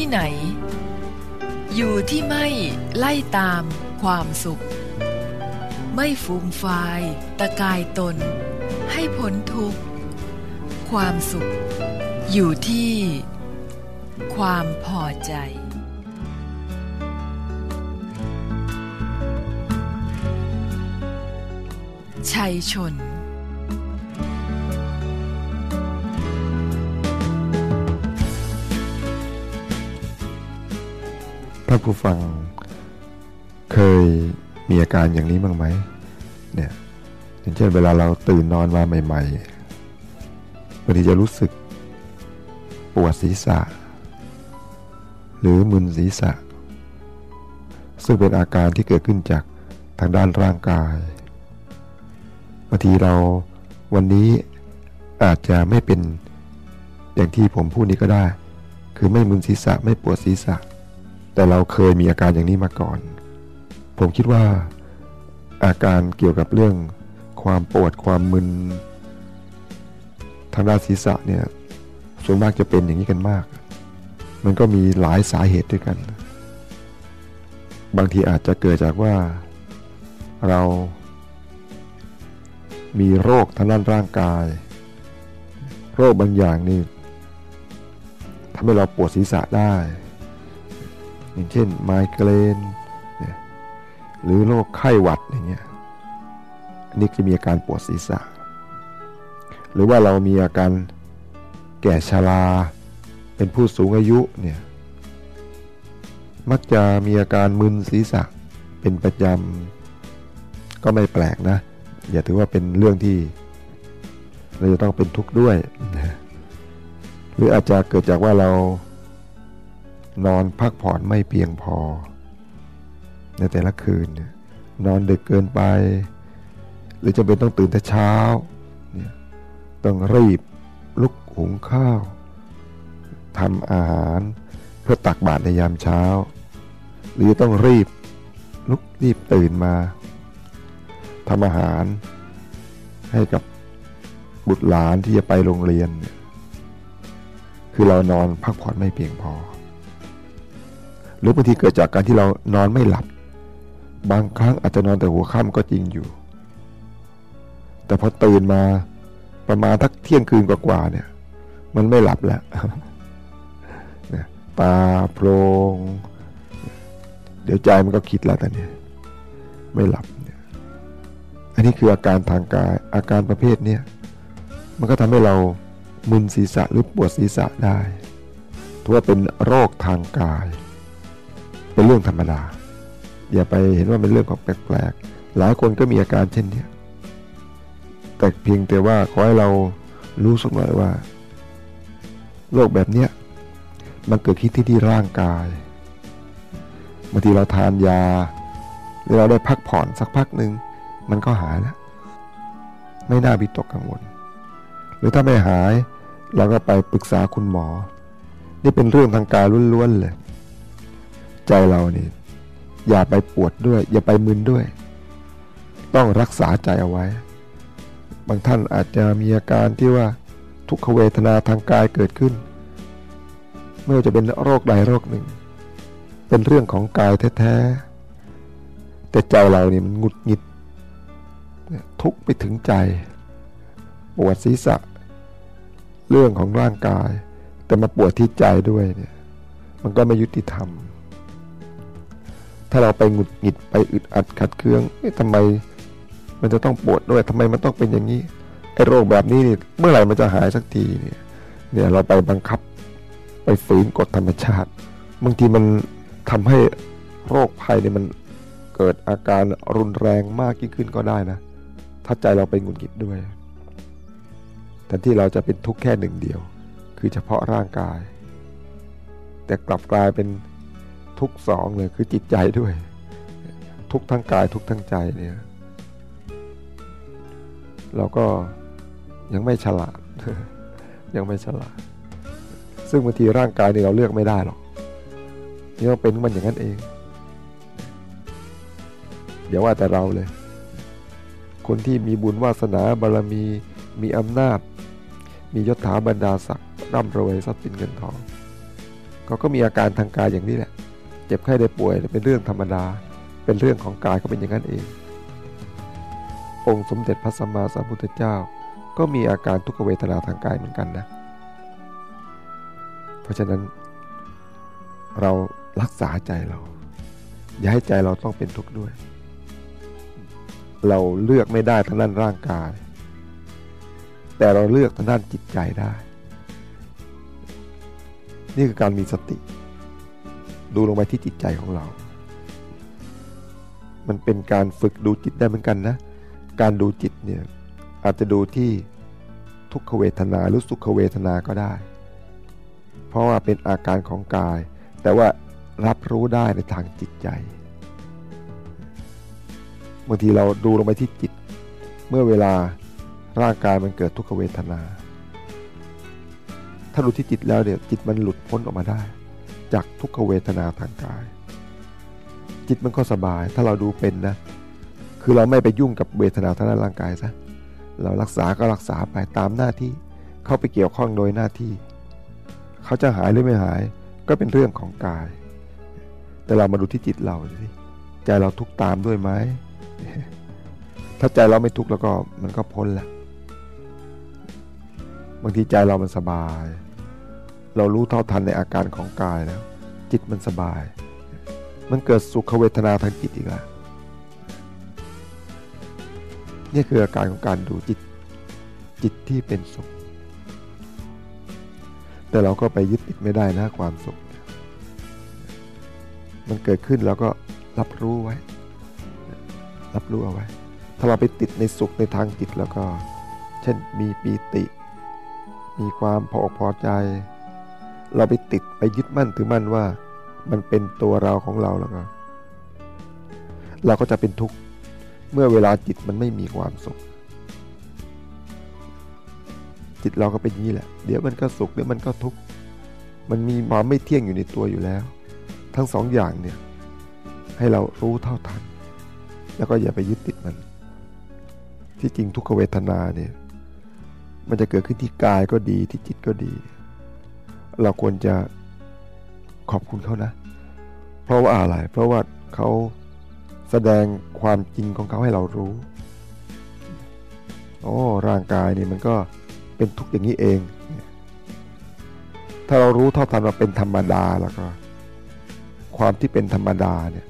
ที่ไหน อยู่ที่ไม่ไล่ตามความสุข ไม่ฟูมฟาย ตะกายตน ให้พ้นทุกข์ ความสุข อยู่ที่ ความพอใจชัยชน ถ้าผู้ฟังเคยมีอาการอย่างนี้บ้างไหมเนี่ยอย่างเช่นเวลาเราตื่นนอนมาใหม่ๆบางทีจะรู้สึกปวดศีรษะ หรือมึนศีรษะ ซึ่งเป็นอาการที่เกิดขึ้นจากทางด้านร่างกายบางทีเราวันนี้อาจจะไม่เป็นอย่างที่ผมพูดนี้ก็ได้ คือไม่มึนศีรษะไม่ปวดศีรษะ แต่เราเคยมีอาการอย่างนี้มาก่อน ผมคิดว่าอาการเกี่ยวกับเรื่องความปวดความมึนทางด้านศีรษะเนี่ยส่วนมากจะเป็นอย่างนี้กันมาก มันก็มีหลายสาเหตุด้วยกัน บางทีอาจจะเกิดจากว่าเรามีโรคทางด้านร่างกาย โรคบางอย่างนี่ทำให้เราปวดศีรษะได้ อย่างเช่นไมเกรนหรือโรคไข้หวัดอย่างเงี้ยอันนี้จะมีอาการปวดศีรษะ หรือว่าเรามีอาการแก่ชราเป็นผู้สูงอายุเนี่ยมักจะมีอาการมึนศีรษะเป็นประจำก็ไม่แปลกนะ อย่าถือว่าเป็นเรื่องที่ เราจะต้องเป็นทุกข์ด้วย หรืออาจจะเกิดจากว่าเรา นอนพักผ่อนไม่เพียงพอ ในแต่ละคืนนอนดึกเกินไป หรือจะเป็นต้องตื่นแต่เช้าเนี่ยต้องรีบลุกหุงข้าวทำอาหารเพื่อตักบาตรในยามเช้า หรือต้องรีบลุกรีบตื่นมาทำอาหารให้กับบุตรหลานที่จะไปโรงเรียน คือเรานอนพักผ่อนไม่เพียงพอ หรือบางทีเกิดจากการที่เรานอนไม่หลับ บางครั้งอาจจะนอนแต่หัวค่ำก็จริงอยู่ แต่พอตื่นมาประมาณทักเที่ยงคืนกว่าๆเนี่ย มันไม่หลับแล้วตาโพรงเดี๋ยวใจมันก็คิดแล้วแต่เนี่ยไม่หลับอันนี้คืออาการทางกายอาการประเภทนี้มันก็ทำให้เรามึนศีรษะหรือปวดศีรษะได้ถือว่าเป็นโรคทางกาย เป็นเรื่องธรรมดา อย่าไปเห็นว่าเป็นเรื่องของแปลกๆหลายคนก็มีอาการเช่นนี้แต่เพียงแต่ว่าขอให้เรารู้สักหน่อยว่าโรคแบบนี้มันเกิดขึ้นที่ที่ร่างกายบางทีเราทานยาหรือเราได้พักผ่อนสักพักหนึ่งมันก็หายแล้วไม่น่าวิตกกังวล หรือถ้าไม่หายเราก็ไปปรึกษาคุณหมอ นี่เป็นเรื่องทางกายล้วนๆเลย ใจเรานี่อย่าไปปวดด้วย อย่าไปมึนด้วย ต้องรักษาใจเอาไว้ บางท่านอาจจะมีอาการที่ว่าทุกขเวทนาทางกายเกิดขึ้น ไม่ว่าจะเป็นโรคใดโรคหนึ่ง เป็นเรื่องของกายแท้ๆแต่ใจเรานี่มันหงุดหงิด ทุกไปถึงใจ ปวดศีรษะ เรื่องของร่างกาย แต่มาปวดที่ใจด้วยเนี่ยมันก็ไม่ยุติธรรม ถ้าเราไปหงุดหงิดไปอึดอัดขัดเคืองนี่ทำไม มันจะต้องปวดด้วยทำไมมันต้องเป็นอย่างนี้ไอ้โรคแบบนี้นี่เมื่อไหร่มันจะหายสักทีเนี่ยเนี่ยเราไปบังคับไปฝืนกฎธรรมชาติบางทีมันทำให้โรคภัยเนี่ยมันเกิดอาการรุนแรงมากยิ่งขึ้นก็ได้นะ ถ้าใจเราไปหงุดหงิดด้วยแทนที่เราจะเป็นทุกข์แค่หนึ่งเดียว คือเฉพาะร่างกาย แต่กลับกลายเป็น ทุกสองเลยคือจิตใจด้วย ทุกทั้งกายทุกทั้งใจเนี่ย เราก็ยังไม่ฉลาด ยังไม่ฉลาด ซึ่งบางทีร่างกายนี่เราเลือกไม่ได้หรอกนี่เราเป็นมันอย่างนั้นเองเดี๋ยวว่าแต่เราเลย คนที่มีบุญวาสนาบารรมีมีอำนาจ มียศถาบรรดาศักดิ์ร่ำรวยทรัพย์สินเงินทองเขาก็มีอาการทางกายอย่างนี้แหละ เจ็บไข้ได้ป่วยเป็นเรื่องธรรมดา เป็นเรื่องของกายก็เป็นอย่างนั้นเอง องค์สมเด็จพระสัมมาสัมพุทธเจ้า ก็มีอาการทุกขเวทนาทางกายเหมือนกันนะ เพราะฉะนั้น เรารักษาใจเรา อย่าให้ใจเราต้องเป็นทุกข์ด้วย เราเลือกไม่ได้ทางด้านร่างกาย แต่เราเลือกทางด้านจิตใจได้ นี่คือการมีสติ ดูลงไปที่จิตใจของเรา มันเป็นการฝึกดูจิตได้เหมือนกันนะ การดูจิตเนี่ยอาจจะดูที่ทุกขเวทนาหรือสุขเวทนาก็ได้ เพราะว่าเป็นอาการของกาย แต่ว่ารับรู้ได้ในทางจิตใจบางทีเราดูลงไปที่จิต เมื่อเวลาร่างกายมันเกิดทุกขเวทนา ถ้าดูที่จิตแล้วเนี่ยวจิตมันหลุดพ้นออกมาได้ จากทุกขเวทนาทางกาย จิตมันก็สบายถ้าเราดูเป็นนะ คือเราไม่ไปยุ่งกับเวทนาทางด้านร่างกายซะเรารักษาก็รักษาไปตามหน้าที่เข้าไปเกี่ยวข้องโดยหน้าที่ เขาจะหายหรือไม่หายก็เป็นเรื่องของกาย แต่เรามาดูที่จิตเราสิใจเราทุกตามด้วยไหมถ้าใจเราไม่ทุกข์แล้วก็มันก็พ้นแหละบางทีใจเรามันสบาย เรารู้เท่าทันในอาการของกายแล้ว จิตมันสบาย มันเกิดสุขเวทนาทางจิตอีกแล้วนี่คืออาการของการดูจิตจิตที่เป็นสุข แต่เราก็ไปยึดติดไม่ได้นะความสุข มันเกิดขึ้นแล้วก็รับรู้ไว้ รับรู้เอาไว้ ถ้าเราไปติดในสุขในทางจิตแล้วก็ เช่นมีปีติ มีความพออกพอใจ เราไปติดไปยึดมั่นถือมั่นว่า มันเป็นตัวเราของเราแล้วก็เราก็จะเป็นทุกข์เมื่อเวลาจิตมันไม่มีความสุข จิตเราก็เป็นอย่างนี้แหละ เดี๋ยวมันก็สุขเดี๋ยวมันก็ทุกข์มันมีความไม่เที่ยงอยู่ในตัวอยู่แล้ว ทั้งสองอย่างเนี่ยให้เรารู้เท่าทัน แล้วก็อย่าไปยึดติดมัน ที่จริงทุกขเวทนาเนี่ยมันจะเกิดขึ้นที่กายก็ดีที่จิตก็ดีเเราควรจะขอบคุณเขานะ เพราะว่าอะไร เพราะว่าเขาแสดงความจริงของเขาให้เรารู้ โอ้ ร่างกายนี่มันก็เป็นทุกอย่างนี้เอง ถ้าเรารู้เท่าทันว่าเป็นธรรมดาแล้วก็ ความที่เป็นธรรมดาเนี่ย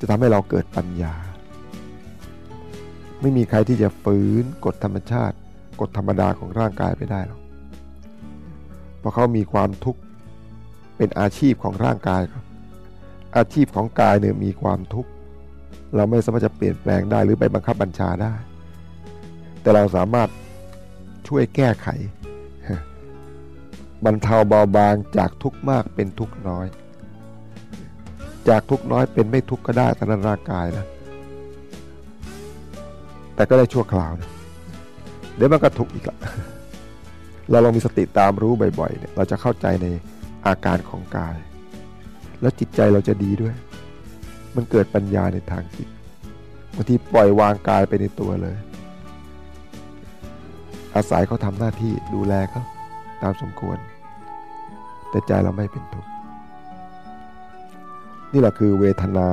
จะทำให้เราเกิดปัญญา ไม่มีใครที่จะฝืนกฎธรรมชาติ กฎธรรมดาของร่างกายไปได้หรอก เพราะเขามีความทุกข์เป็นอาชีพของร่างกายครับ อาชีพของกายเนี่ยมีความทุกข์เราไม่สามารถจะเปลี่ยนแปลงได้หรือไปบังคับบัญชาได้ แต่เราสามารถช่วยแก้ไขบรรเทาเบาบางจากทุกข์มากเป็นทุกข์น้อย จากทุกข์น้อยเป็นไม่ทุกข์ก็ได้ทางร่างกายนะแต่ก็ได้ชั่วคราวนะเดี๋ยวมันก็ทุกข์อีกละ เราลองมีสติตามรู้บ่อยๆเนี่ยเราจะเข้าใจในอาการของกาย แล้วจิตใจเราจะดีด้วย มันเกิดปัญญาในทางจิตบางทีปล่อยวางกายไปในตัวเลย อาศัยเขาทำหน้าที่ดูแลเขาตามสมควร แต่ใจเราไม่เป็นทุกข์นี่แหละคือเวทนา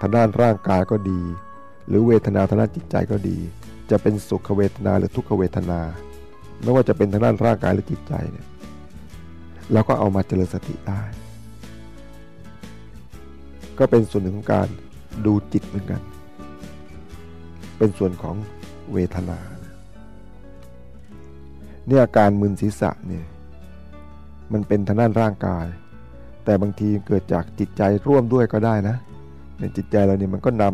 ทางด้านร่างกายก็ดี หรือเวทนาทางด้านจิตใจก็ดี จะเป็นสุขเวทนาหรือทุกขเวทนา ไม่ว่าจะเป็นทางด้านร่างกายหรือจิตใจเนี่ยเราก็เอามาเจริญสติได้ ก็เป็นส่วนหนึ่งของการดูจิตเหมือนกัน เป็นส่วนของเวทนาเนี่ยอาการมึนศีรษะเนี่ยมันเป็นทางด้านร่างกาย แต่บางทีเกิดจากจิตใจร่วมด้วยก็ได้นะในจิตใจเราเนี่ยมันก็น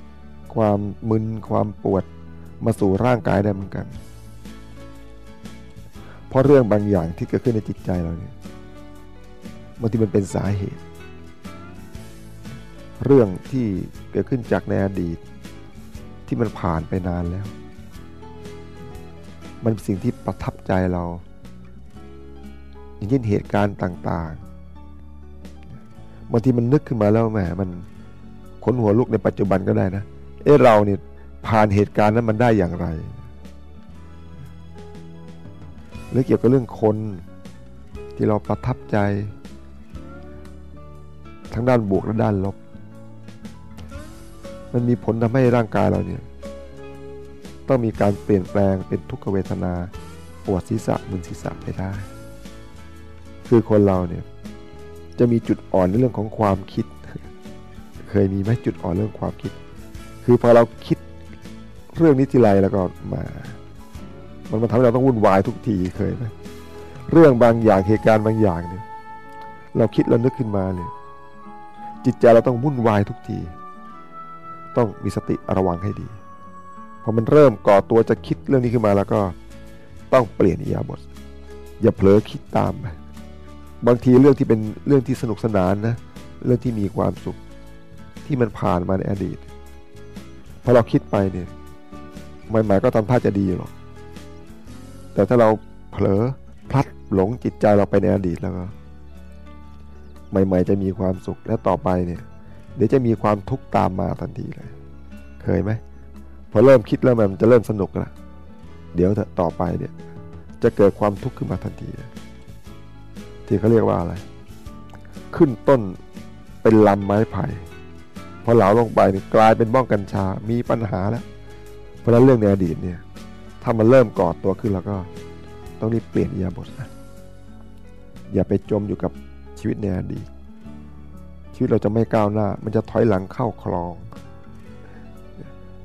ำความมึนความปวดมาสู่ร่างกายได้เหมือนกัน เพราะเรื่องบางอย่างที่เกิดขึ้นในจิตใจเราเนี่ยบางทีมันเป็นสาเหตุ เรื่องที่เกิดขึ้นจากในอดีต ที่มันผ่านไปนานแล้ว มันเป็นสิ่งที่ประทับใจเรา อย่างเช่นเหตุการณ์ต่างๆบางทีมันนึกขึ้นมาแล้วแหมมันขนหัวลุกในปัจจุบันก็ได้นะ เอ๊ะเราเนี่ยผ่านเหตุการณ์นั้นมันได้อย่างไร หรือเกี่ยวกับเรื่องคนที่เราประทับใจ ทั้งด้านบวกและด้านลบ มันมีผลทำให้ร่างกายเราเนี่ยต้องมีการเปลี่ยนแปลงเป็นทุกขเวทนาปวดศีรษะมึนศีรษะไปได้ คือคนเราเนี่ยจะมีจุดอ่อนในเรื่องของความคิด เคยมีไหมจุดอ่อนเรื่องความคิด คือพอเราคิดเรื่องนี้ทีไรแล้วก็มา มันมาทำให้เราต้องวุ่นวายทุกทีเคยไหมเรื่องบางอย่างเหตุการณ์บางอย่างเนี่ย เราคิดแล้วนึกขึ้นมาเลยจิตใจเราต้องวุ่นวายทุกที ต้องมีสติระวังให้ดีพอมันเริ่มก่อตัวจะคิดเรื่องนี้ขึ้นมาแล้วก็ต้องเปลี่ยนอิยาบทอย่าเผลอคิดตามไปบางทีเรื่องที่เป็นเรื่องที่สนุกสนานนะเรื่องที่มีความสุขที่มันผ่านมาในอดีตพอเราคิดไปเนี่ยใหม่ๆก็ทำท่าจะดีหรอก แต่ถ้าเราเผลอพลัดหลงจิตใจเราไปในอดีตแล้วก็ ใหม่ ๆ จะมีความสุขและต่อไปเนี่ย เดี๋ยวจะมีความทุกข์ตามมาทันทีเลย เคยไหมพอเริ่มคิดแล้วมันจะเริ่มสนุกแล้วเดี๋ยวต่อไปเนี่ย จะเกิดความทุกข์ขึ้นมาทันทีที่เขาเรียกว่าอะไร ขึ้นต้นเป็นลำไม้ไผ่พอเหลาลงไปกลายเป็นบ้องกัญชา มีปัญหาแล้ว เพราะนั้นเรื่องในอดีตเนี่ย ถ้ามันเริ่มก่อตัวขึ้นแล้วก็ต้องรีบเปลี่ยนยาบทนะอย่าไปจมอยู่กับชีวิตในอดีตชีวิตเราจะไม่ก้าวหน้า มันจะถอยหลังเข้าคลอง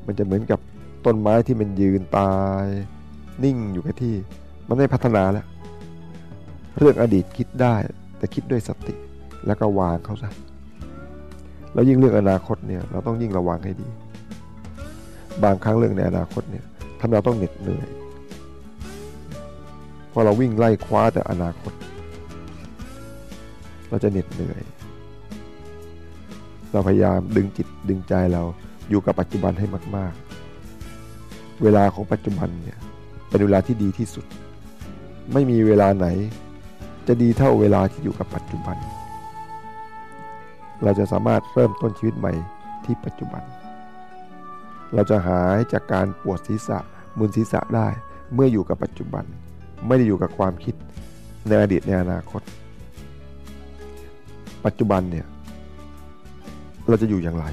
มันจะเหมือนกับต้นไม้ที่มันยืนตาย นิ่งอยู่กับที่ มันไม่พัฒนาแล้ว เรื่องอดีตคิดได้ แต่คิดด้วยสติ แล้วก็วางเขาซะแล้วยิ่งเรื่องอนาคตเนี่ย เราต้องยิ่งระวังให้ดี บางครั้งเรื่องในอนาคตเนี่ย ทำเราต้องเหน็ดเหนื่อยเพอเราวิ่งไล่คว้าแต่อนาคต เราจะเหน็ดเหนื่อย เราพยายามดึงจิตดึงใจเราอยู่กับปัจจุบันให้มาก ๆ เวลาของปัจจุบันเนี่ยเป็นเวลาที่ดีที่สุด ไม่มีเวลาไหน จะดีเท่าเวลาที่อยู่กับปัจจุบัน เราจะสามารถเริ่มต้นชีวิตใหม่ที่ปัจจุบัน เราจะหายจากการปวดศีรษะมึนศีรษะได้ เมื่ออยู่กับปัจจุบัน ไม่ได้อยู่กับความคิดในอดีตในอนาคต ปัจจุบันเนี่ยเราจะอยู่อย่างไร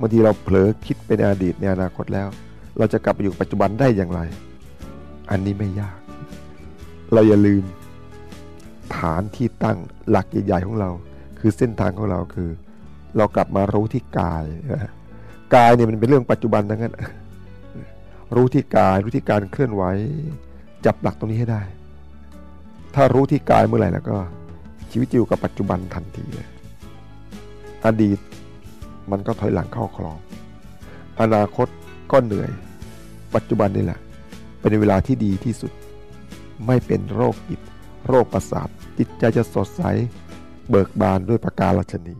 บางทีเราเผลอคิดเป็นอดีตในอนาคตแล้ว เราจะกลับไปอยู่ปัจจุบันได้อย่างไร อันนี้ไม่ยาก เราอย่าลืม ฐานที่ตั้งหลักใหญ่ๆของเรา คือเส้นทางของเราคือ เรากลับมารู้ที่กาย กายเนี่ยมันเป็นเรื่องปัจจุบันทั้งนั้นรู้ที่กายรู้ที่การเคลื่อนไหวจับหลักตรงนี้ให้ได้ ถ้ารู้ที่กายเมื่อไหร่แล้วก็ ชีวิตอยู่กับปัจจุบันทันทีเลยอดีตมันก็ถอยหลังเข้าคลอง อนาคตก็เหนื่อย ปัจจุบันนี่แหละ เป็นเวลาที่ดีที่สุด ไม่เป็นโรคจิตโรคประสาทจิตใจจะสดใส เบิกบานด้วยประการลัชนี